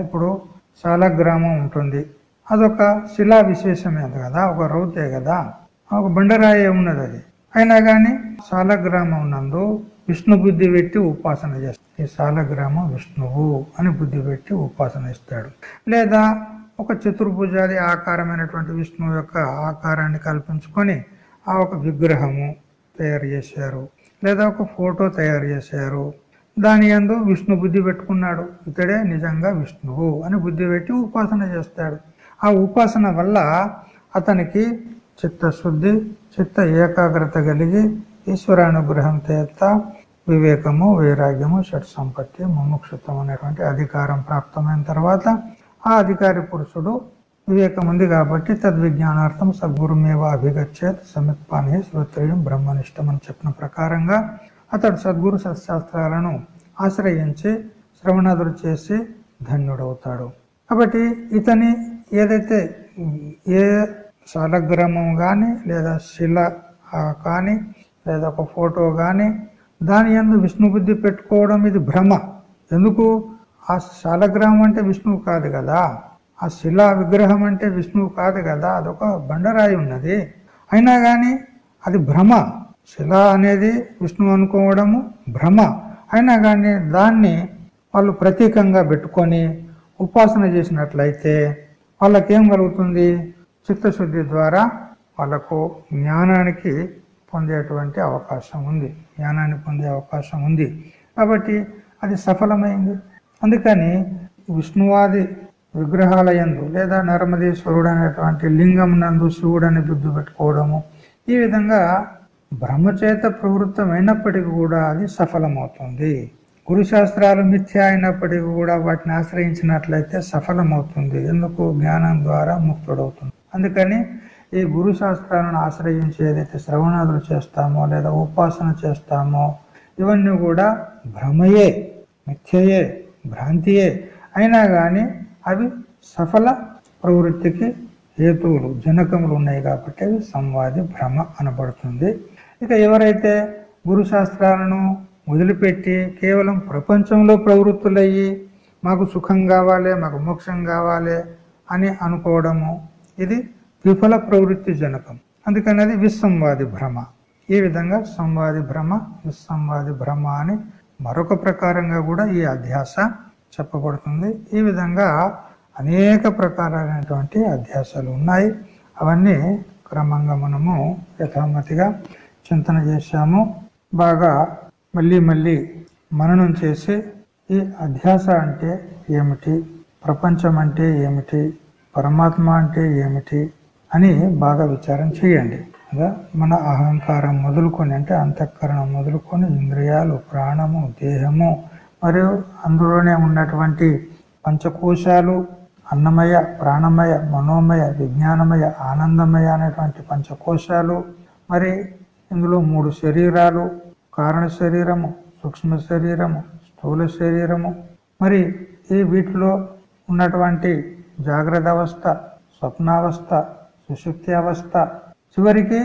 A: ఇప్పుడు చాలా గ్రామం ఉంటుంది. అదొక శిలా విశేషమే కదా ఒక రౌతే కదా ఒక బండరాయి ఉన్నది అది. అయినా కానీ సాలగ్రామం నందు విష్ణు బుద్ధి పెట్టి ఉపాసన చేస్తాడు. ఈ సాలగ్రామం విష్ణువు అని బుద్ధి పెట్టి ఉపాసన ఇస్తాడు. లేదా ఒక చతుర్భుజాది ఆకారమైనటువంటి విష్ణువు యొక్క ఆకారాన్ని కల్పించుకొని ఆ ఒక విగ్రహము తయారు చేశారు. లేదా ఒక ఫోటో తయారు చేశారు. దాని ఎందు విష్ణు బుద్ధి పెట్టుకున్నాడు. ఇతడే నిజంగా విష్ణువు అని బుద్ధి పెట్టి ఉపాసన చేస్తాడు. ఆ ఉపాసన వల్ల అతనికి చిత్తశుద్ధి చిత్త ఏకాగ్రత కలిగి ఈశ్వరానుగ్రహం చేత వివేకము వైరాగ్యము షట్ సంపత్తి ముముక్షుత్వం అనేటువంటి అధికారం ప్రాప్తమైన తర్వాత ఆ అధికారి పురుషుడు వివేకం ఉంది కాబట్టి తద్విజ్ఞానార్థం సద్గురుమేవ అభిగచ్చేత్ సమిత్పాని శ్రోత్రియం బ్రహ్మనిష్టం అని చెప్పిన ప్రకారంగా అతడు సద్గురు సత్శాస్త్రాలను ఆశ్రయించి శ్రవణాదులు చేసి ధన్యుడవుతాడు. కాబట్టి ఇతని ఏదైతే ఏ శాలగ్రామం కానీ లేదా శిల కానీ లేదా ఒక ఫోటో కానీ దాని ఎందు విష్ణు బుద్ధి పెట్టుకోవడం ఇది భ్రమ. ఎందుకు? ఆ శాలగ్రామం అంటే విష్ణువు కాదు కదా. ఆ శిలా విగ్రహం అంటే విష్ణువు కాదు కదా. అదొక బండరాయి ఉన్నది. అయినా కానీ అది భ్రమ. శిల అనేది విష్ణువు అనుకోవడము భ్రమ. అయినా కానీ దాన్ని వాళ్ళు ప్రతీకంగా పెట్టుకొని ఉపాసన చేసినట్లయితే వాళ్ళకేం కలుగుతుంది? చిత్తశుద్ధి ద్వారా వాళ్ళకు జ్ఞానానికి పొందేటువంటి అవకాశం ఉంది. జ్ఞానాన్ని పొందే అవకాశం ఉంది. కాబట్టి అది సఫలమైంది. అందుకని విష్ణువాది విగ్రహాల యందు లేదా నర్మదేశ్వరుడు అనేటువంటి లింగం నందు శివుడని బుద్ధి పెట్టుకోవడము ఈ విధంగా బ్రహ్మచేత ప్రవృత్తమైనప్పటికీ కూడా అది సఫలమవుతుంది. గురు శాస్త్రాలు మిథ్య అయినప్పటికీ కూడా వాటిని ఆశ్రయించినట్లయితే సఫలమవుతుంది. ఎందుకు? జ్ఞానం ద్వారా ముక్తుడవుతుంది. అందుకని ఈ గురు శాస్త్రాలను ఆశ్రయించి ఏదైతే శ్రవణాదులు చేస్తామో లేదా ఉపాసన చేస్తామో ఇవన్నీ కూడా భ్రమయే మిథ్యయే భ్రాంతియే అయినా కానీ అవి సఫల ప్రవృత్తికి హేతువులు జనకములు ఉన్నాయి కాబట్టి అవి సంవాది భ్రమ అనబడుతుంది. ఇక ఎవరైతే గురు శాస్త్రాలను వదిలిపెట్టి కేవలం ప్రపంచంలో ప్రవృత్తులయ్యి మాకు సుఖం కావాలి మాకు మోక్షం కావాలి అని అనుకోవడము ఇది విఫల ప్రవృత్తి జనకం. అందుకని అది విస్సంవాది భ్రమ. ఈ విధంగా సంవాది భ్రమ విస్సంవాది భ్రమ అని మరొక ప్రకారంగా కూడా ఈ అధ్యాస చెప్పబడుతుంది. ఈ విధంగా అనేక ప్రకారైనటువంటి అధ్యాసాలు ఉన్నాయి. అవన్నీ క్రమంగా మనము యథామతిగా చింతన చేశాము. బాగా మళ్ళీ మళ్ళీ మననం చేసి ఈ అధ్యాస అంటే ఏమిటి? ప్రపంచం అంటే ఏమిటి? పరమాత్మ అంటే ఏమిటి? అని బాగా విచారం చేయండి. మన అహంకారం మొదలుకొని అంటే అంతఃకరణం మొదలుకొని ఇంద్రియాలు ప్రాణము దేహము మరియు అందులోనే ఉన్నటువంటి పంచకోశాలు అన్నమయ ప్రాణమయ మనోమయ విజ్ఞానమయ ఆనందమయ అనేటువంటి పంచకోశాలు మరి ఇందులో మూడు శరీరాలు కారణ శరీరము సూక్ష్మ శరీరము స్థూల శరీరము. మరి ఈ వీటిలో ఉన్నటువంటి జాగ్రత్త అవస్థ స్వప్నావస్థ సుశుక్తి అవస్థ చివరికి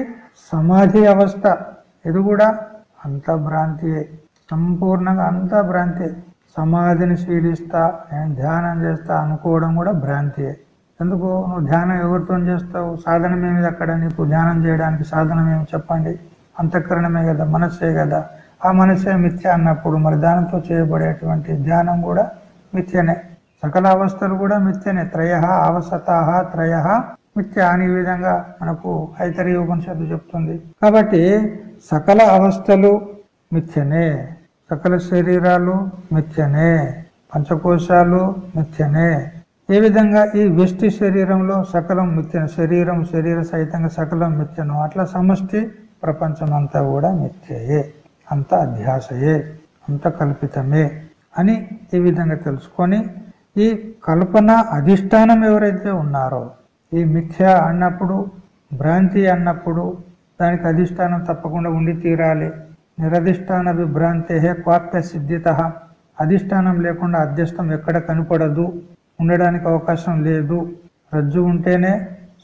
A: సమాధి అవస్థ. ఇది కూడా అంత భ్రాంతియే సంపూర్ణంగా అంతా భ్రాంతి సమాధిని శీలిస్తా నేను ధ్యానం చేస్తా అనుకోవడం కూడా భ్రాంతియే. ఎందుకు? నువ్వు ధ్యానం ఎవరితో చేస్తావు? సాధనం ఏమి అక్కడ నీకు ధ్యానం చేయడానికి సాధనం ఏమి చెప్పండి? అంతఃకరణమే కదా మనస్సే కదా. ఆ మనసే మిథ్య అన్నప్పుడు మరి దానంతో చేయబడేటువంటి ధ్యానం కూడా మిథ్యనే. సకల అవస్థలు కూడా మిథ్యనే. త్రయ అవసతాహ త్రయ మిథ్య అని విధంగా మనకు ఐతరి ఉపనిషత్తు చెప్తుంది. కాబట్టి సకల అవస్థలు మిథ్యనే. సకల శరీరాలు మిథ్యనే. పంచకోశాలు మిథ్యనే. ఏ విధంగా ఈ వ్యష్టి శరీరంలో సకలం మిథ్యను శరీరం శరీర సహితంగా సకలం మిథ్యను అట్లా సమష్టి ప్రపంచం అంతా కూడా మిథ్యయే అంత అధ్యాసయే. అంత కల్పితమే అని ఈ విధంగా తెలుసుకొని ఈ కల్పన అధిష్టానం ఎవరైతే ఉన్నారో ఈ మిథ్య అన్నప్పుడు భ్రాంతి అన్నప్పుడు దానికి అధిష్టానం తప్పకుండా ఉండి తీరాలి. నిరధిష్టాన విభ్రాంతే క్వాప్య సిద్ధిత. అధిష్టానం లేకుండా అధ్యస్థం ఎక్కడ కనపడదు. ఉండడానికి అవకాశం లేదు. రజ్జు ఉంటేనే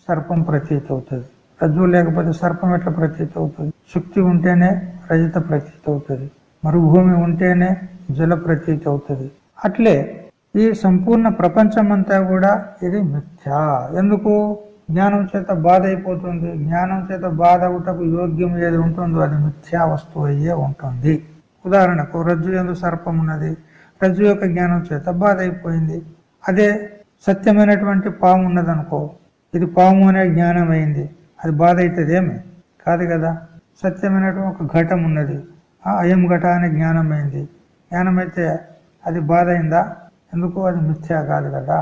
A: సర్పం ప్రతీతి అవుతుంది రజ్జు లేకపోతే సర్పం ఎట్లా ప్రతీతి అవుతుంది? శుక్తి ఉంటేనే రజత ప్రతీతి అవుతుంది. మరుభూమి ఉంటేనే జల ప్రతీతి అవుతుంది. అట్లే ఈ సంపూర్ణ ప్రపంచం అంతా కూడా ఇది మిథ్యా. ఎందుకు? జ్ఞానం చేత బాధ అయిపోతుంది. జ్ఞానం చేత బాధ అవుటకు యోగ్యం ఏది ఉంటుందో అది మిథ్యా వస్తువు అయ్యే ఉంటుంది. ఉదాహరణకు రజ్జు ఎందు సర్పం ఉన్నది. రజ్జు యొక్క జ్ఞానం చేత బాధ అయిపోయింది. అదే సత్యమైనటువంటి పాము ఉన్నదనుకో ఇది పాము అనే జ్ఞానం అయింది అది బాధ అవుతుంది ఏమి? కాదు కదా. సత్యమైనటువంటి ఒక ఘటం ఉన్నది. ఆ అయం ఘట అనే జ్ఞానమైంది. జ్ఞానమైతే అది బాధ అయిందా? ఎందుకు? అది మిథ్యా కాదు కదా.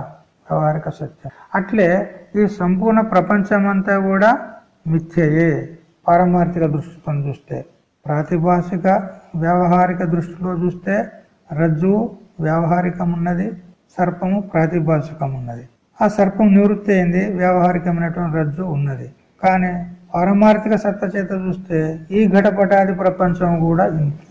A: వ్యవహారిక సత్యం. అట్లే ఈ సంపూర్ణ ప్రపంచమంతా కూడా మిథ్యయే. పారమార్థిక దృష్టితో చూస్తే ప్రాతిభాషిక వ్యవహారిక దృష్టిలో చూస్తే రజ్జు వ్యావహారికం ఉన్నది సర్పము ప్రాతిభాషికం ఉన్నది ఆ సర్పం నివృత్తి అయింది వ్యవహారికమైనటువంటి రజ్జు ఉన్నది. కానీ పారమార్థిక సత్త చేత చూస్తే ఈ ఘటపటాది ప్రపంచం కూడా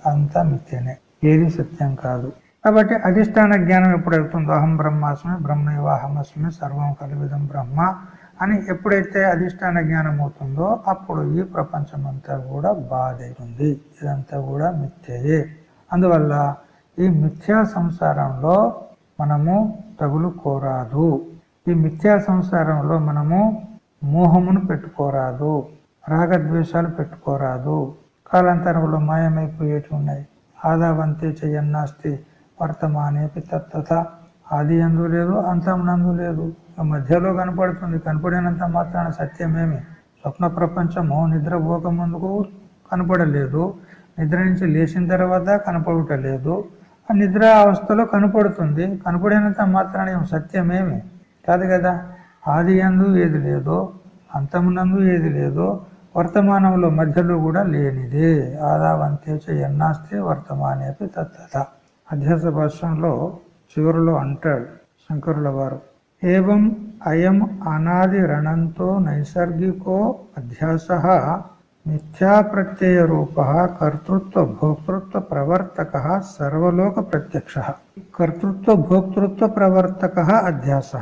A: అంతా మిథ్యనే. ఏది సత్యం కాదు. కాబట్టి అధిష్టాన జ్ఞానం ఎప్పుడవుతుందో అహం బ్రహ్మాస్మి బ్రహ్మైవాహమస్మి సర్వం కలివిధం బ్రహ్మ అని ఎప్పుడైతే అధిష్టాన జ్ఞానం అవుతుందో అప్పుడు ఈ ప్రపంచం అంతా కూడా బాధైతుంది. ఇదంతా కూడా మిథ్యయే. అందువల్ల ఈ మిథ్యా సంసారంలో మనము తగులు కోరాదు ఈ మిథ్యా సంసారంలో మనము మోహమును పెట్టుకోరాదు రాగద్వేషాలు పెట్టుకోరాదు. కాలాంతరంలో మాయమైపోయేటి ఉన్నాయి. ఆదావంతే చెయ్యన్నాస్తి వర్తమానేపి తత్తత ఆది అందు లేదు అంతమునందు లేదు. మధ్యలో కనపడుతుంది కనపడినంత మాత్రాన సత్యమేమి? స్వప్న ప్రపంచము నిద్రపోక ముందుకు కనపడలేదు. నిద్ర నుంచి లేచిన తర్వాత కనపడటలేదు. ఆ నిద్ర అవస్థలో కనపడుతుంది కనపడినంత మాత్రాన సత్యమేమి? కాదు కదా? ఆది ఎందు ఏది లేదో అంతమునందు ఏది లేదో వర్తమానంలో మధ్యలో కూడా లేనిదే. ఆదావంతేచ ఎన్నాస్తే వర్తమానేపి తత్త అధ్యాస భాషంలో చివరిలో అంటాడు శంకరుల వారు. ఏం అయం అనాది రణంతో నైసర్గికో అధ్యాస మిథ్యా ప్రత్యయ రూప కర్తృత్వ భోక్తృత్వ ప్రవర్తక సర్వలోక ప్రత్యక్ష. కర్తృత్వ భోక్తృత్వ ప్రవర్తక అధ్యాస.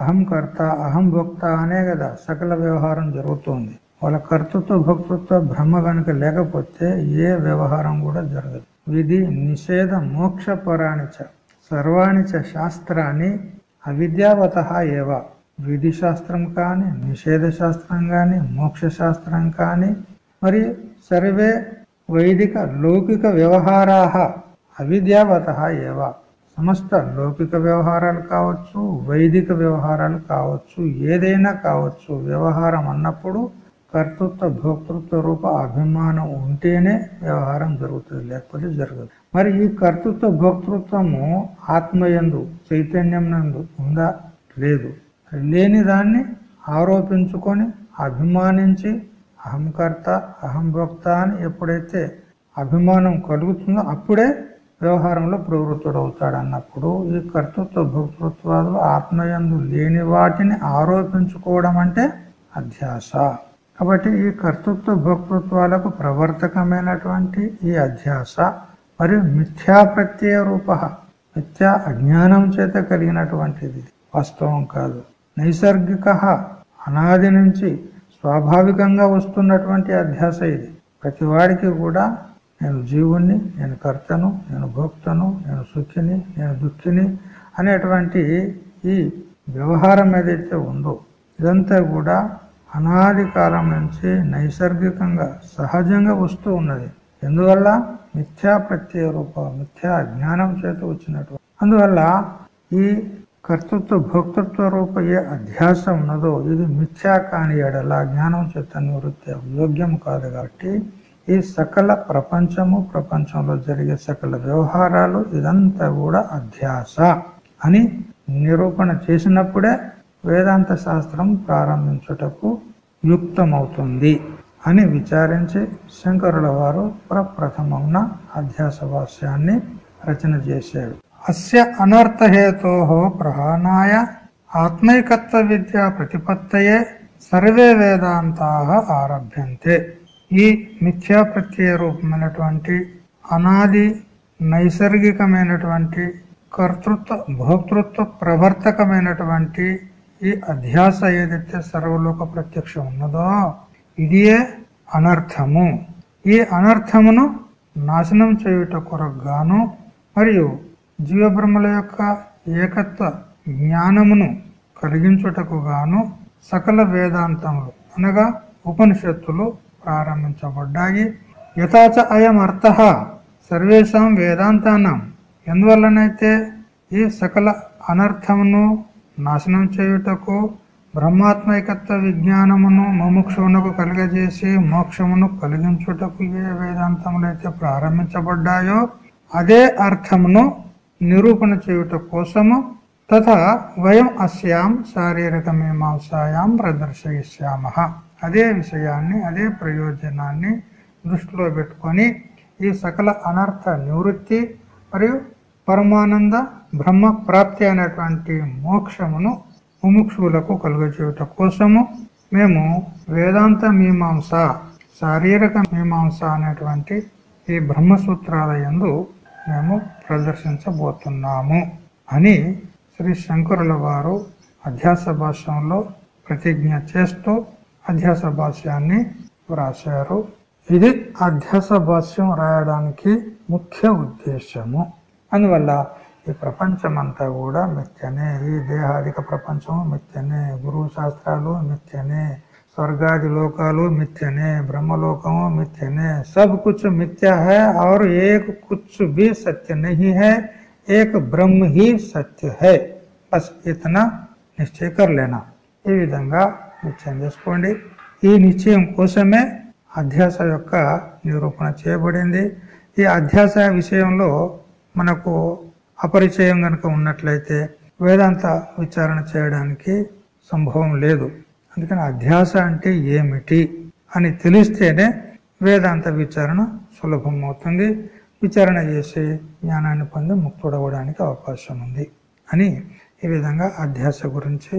A: అహంకర్త అహం భోక్త అనే కదా సకల వ్యవహారం జరుగుతుంది. వాళ్ళ కర్తృత్వ భోక్తృత్వ బ్రహ్మ కనుక లేకపోతే ఏ వ్యవహారం కూడా జరగదు. విధి నిషేధ మోక్ష పరాణిచ సర్వాణిచ శాస్త్రాన్ని అవిద్యావత ఏవ విధి శాస్త్రం కానీ నిషేధ శాస్త్రం కానీ మోక్ష శాస్త్రం కానీ మరి సర్వే వైదిక లౌకిక వ్యవహారా అవిద్యావత ఏవ. సమస్త లౌకిక వ్యవహారాలు కావచ్చు వైదిక వ్యవహారాలు కావచ్చు ఏదైనా కావచ్చు వ్యవహారం అన్నప్పుడు కర్తృత్వ భోక్తృత్వ రూప అభిమానం ఉంటేనే వ్యవహారం జరుగుతుంది లేకపోతే జరగదు. మరి ఈ కర్తృత్వ భోక్తృత్వము ఆత్మయందు చైతన్యం నందు ఉందా? లేదు. లేని దాన్ని ఆరోపించుకొని అభిమానించి అహంకర్త అహంభోక్త అని ఎప్పుడైతే అభిమానం కలుగుతుందో అప్పుడే వ్యవహారంలో ప్రవృత్తుడవుతాడు అన్నప్పుడు ఈ కర్తృత్వ భోక్తృత్వాలు ఆత్మయందు లేని వాటిని ఆరోపించుకోవడం అంటే అధ్యాస. కాబట్టి ఈ కర్తృత్వ భోక్తృత్వాలకు ప్రవర్తకమైనటువంటి ఈ అధ్యాస మరియు మిథ్యా ప్రత్యయ రూప మిథ్యా అజ్ఞానం చేత కలిగినటువంటిది. వాస్తవం కాదు. నైసర్గిక అనాది నుంచి స్వాభావికంగా వస్తున్నటువంటి అధ్యాస ఇది. ప్రతివాడికి కూడా నేను జీవుణ్ణి నేను కర్తను నేను భోక్తను నేను సుఖిని నేను దుఃఖిని అనేటువంటి ఈ వ్యవహారం ఏదైతే ఉందో ఇదంతా కూడా అనాది కాలం నుంచి నైసర్గికంగా సహజంగా వస్తూ ఉన్నది. ఎందువల్ల? మిథ్యా ప్రత్యయ రూప మిథ్యా జ్ఞానం చేత వచ్చినట్టు అందువల్ల ఈ కర్తృత్వ భోక్తృత్వ రూప ఏ అధ్యాసం ఉన్నదో ఇది మిథ్యా కాని ఎడల జ్ఞానం చేత నివృత్తి యోగ్యం కాదు కాబట్టి ఈ సకల ప్రపంచము ప్రపంచంలో జరిగే సకల వ్యవహారాలు ఇదంతా కూడా అధ్యాస అని నిరూపణ చేసినప్పుడే వేదాంత శాస్త్రం ప్రారంభించుటకు యుక్తమవుతుంది అని విచారించి శంకరుల వారు ప్రప్రథమమున అధ్యాస భాష్యాన్ని రచన చేశాడు అస్య అనర్థహేతో ప్రహాణాయ ఆత్మైకత్వ విద్యా ప్రతిపత్తయే సర్వే వేదాంతా ఆరభ్యంతే. ఈ మిథ్యా ప్రత్యయ రూపమైనటువంటి అనాది నైసర్గికమైనటువంటి కర్తృత్వ భోక్తృత్వ ప్రవర్తకమైనటువంటి ఈ అధ్యాస ఏదైతే సర్వలోక ప్రత్యక్షం ఉన్నదో ఇదియే అనర్థము. ఈ అనర్థమును నాశనం చేయుట కొరకు మరియు జీవబ్రహ్మల యొక్క ఏకత్వ జ్ఞానమును కలిగించుటకు గాను సకల వేదాంతములు అనగా ఉపనిషత్తులు ప్రారంభించబడ్డాయి. యథాచ అయం అర్థ సర్వేషాం వేదాంతానం. ఎందువల్లనైతే ఈ సకల అనర్థమును నాశనం చేయుటకు బ్రహ్మాత్మైకత్వ విజ్ఞానమును ముముక్షువునకు కలిగజేసి మోక్షమును కలిగించుటకు ఏ వేదాంతములైతే ప్రారంభించబడ్డాయో అదే అర్థమును నిరూపణ చేయుట కోసము తథా వయం అస్యాం శారీరకమీమాంసాయాం ప్రదర్శయిష్యామ అదే విషయాన్ని అదే ప్రయోజనాన్ని దృష్టిలో పెట్టుకొని ఈ సకల అనర్థ నివృత్తి మరియు పరమానంద బ్రహ్మ ప్రాప్తి అనేటువంటి మోక్షమును ముముక్షువులకు కలుగజేయుట కోసము మేము వేదాంత మీమాంస శారీరక మీమాంస అనేటువంటి ఈ బ్రహ్మసూత్రాల యందు మేము ప్రదర్శించబోతున్నాము అని శ్రీ శంకరుల వారు అధ్యాస భాషంలో ప్రతిజ్ఞ చేస్తూ అధ్యాస భాష్యాన్ని వ్రాశారు ఇది అధ్యాస భాష్యం రాయడానికి ముఖ్య ఉద్దేశము అందువల్ల ఈ ప్రపంచమంతా కూడా మిథ్యనే ఈ దేహాదిక ప్రపంచము మిథ్యనే గురువు శాస్త్రాలు మిథ్యనే स्वर्गादि लोकालु मिथ्य ने ब्रह्मलोकमो मिथ्य ने सब कुछ मिथ्या है और एक कुछ भी सत्य नहीं है एक ब्रह्म ही सत्य है బస్ ఇతనా నిశ్చయ కర్లేనా ఈ విధంగా నిశ్చయం చేసుకోండి ఈ నిశ్చయం కోసమే అధ్యాస యొక్క నిరూపణ చేయబడింది. ఈ అధ్యాస విషయంలో మనకు అపరిచయం గనక ఉన్నట్లయితే వేదాంత విచారణ చేయడానికి సంభవం లేదు. అందుకని అధ్యాస అంటే ఏమిటి అని తెలిస్తేనే వేదాంత విచారణ సులభం అవుతుంది విచారణ చేసి జ్ఞానాన్ని పొంది ముక్తుడవడానికి అవకాశం ఉంది అని ఈ విధంగా అధ్యాస గురించి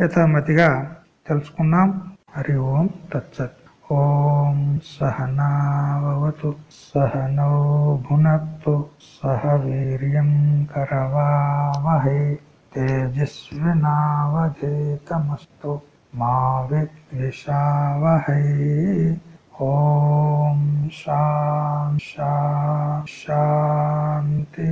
A: యథామతిగా తెలుసుకున్నాం. హరి ఓం తత్సత్. ఓం సహనావతు సహనౌ భునత్తు సహ వీర్యం కరవావహై తేజస్వినావధేతమస్తు మా విద్విషావహై. ఓం శాం శాంతి.